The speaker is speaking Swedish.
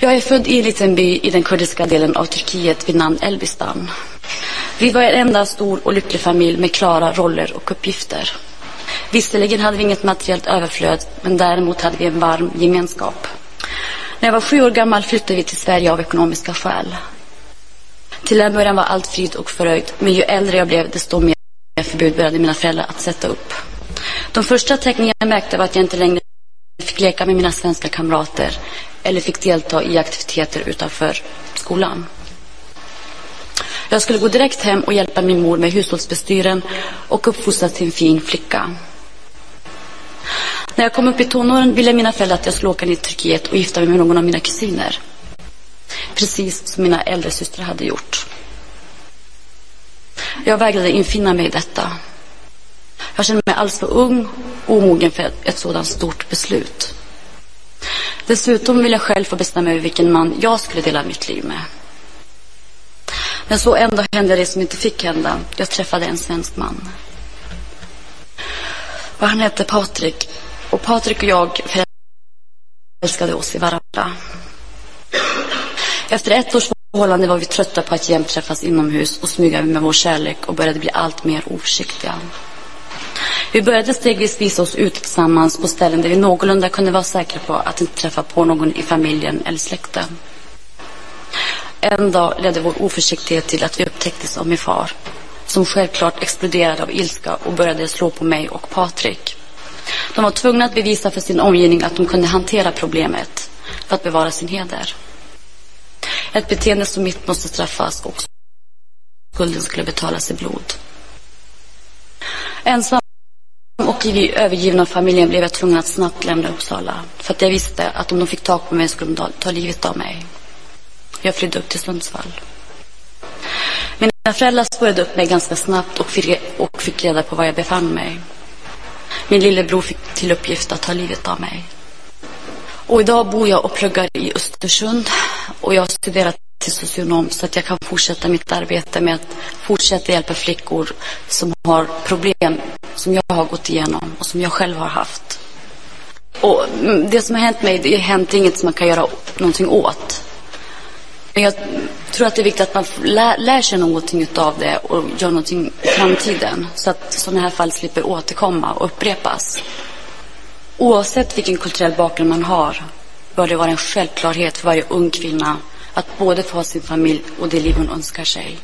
Jag är född i en liten by i den kurdiska delen av Turkiet vid namn Elbistan. Vi var en enda stor och lycklig familj med klara roller och uppgifter. Visserligen hade vi inget materiellt överflöd, men däremot hade vi en varm gemenskap. När jag var sju år gammal flyttade vi till Sverige av ekonomiska skäl. Till en början var allt frid och fröjd, men ju äldre jag blev desto mer förbud började mina föräldrar att sätta upp. De första tecknen jag märkte var att jag inte längre fick leka med mina svenska kamrater eller fick delta i aktiviteter utanför skolan. Jag skulle gå direkt hem och hjälpa min mor med hushållsbestyren och uppfostra till en fin flicka. När jag kom upp i tonåren ville mina föräldrar att jag skulle åka ner till Turkiet och gifta mig med någon av mina kusiner. Precis som mina äldre systrar hade gjort. Jag vägrade infinna mig i detta. Jag kände mig alls för ung och omogen för ett sådant stort beslut. Dessutom vill jag själv få bestämma över vilken man jag skulle dela mitt liv med. Men så ändå hände det som inte fick hända. Jag träffade en svensk man. Och han hette Patrik. Och Patrik och jag älskade oss i varandra. Efter ett års förhållande var vi trötta på att jämt träffas inomhus och smyga med vår kärlek och började bli allt mer oförsiktiga. Vi började stegvis visa oss ut tillsammans på ställen där vi någorlunda kunde vara säkra på att inte träffa på någon i familjen eller släkten. En dag ledde vår oförsiktighet till att vi upptäcktes av min far som självklart exploderade av ilska och började slå på mig och Patrik. De var tvungna att bevisa för sin omgivning att de kunde hantera problemet för att bevara sin heder. Ett beteende som mitt måste straffas och skulden skulle betalas i blod. Ensam och i övergivna av familjen blev jag tvungen att snabbt lämna Uppsala. För att jag visste att om de fick tag på mig skulle de ta livet av mig. Jag flydde upp till Sundsvall. Mina föräldrar spårade upp mig ganska snabbt och fick, och fick reda på var jag befann mig. Min lillebror fick till uppgift att ta livet av mig. Och idag bor jag och pluggar i Östersund och jag har studerat till socionom så att jag kan fortsätta mitt arbete med att fortsätta hjälpa flickor som har problem som jag har gått igenom och som jag själv har haft. Och det som har hänt mig, det har hänt inget som man kan göra någonting åt. Men jag tror att det är viktigt att man lär, lär sig någonting av det och gör någonting i framtiden. Så att sådana här fall slipper återkomma och upprepas. Oavsett vilken kulturell bakgrund man har bör det vara en självklarhet för varje ung kvinna att både få sin familj och det liv hon önskar sig.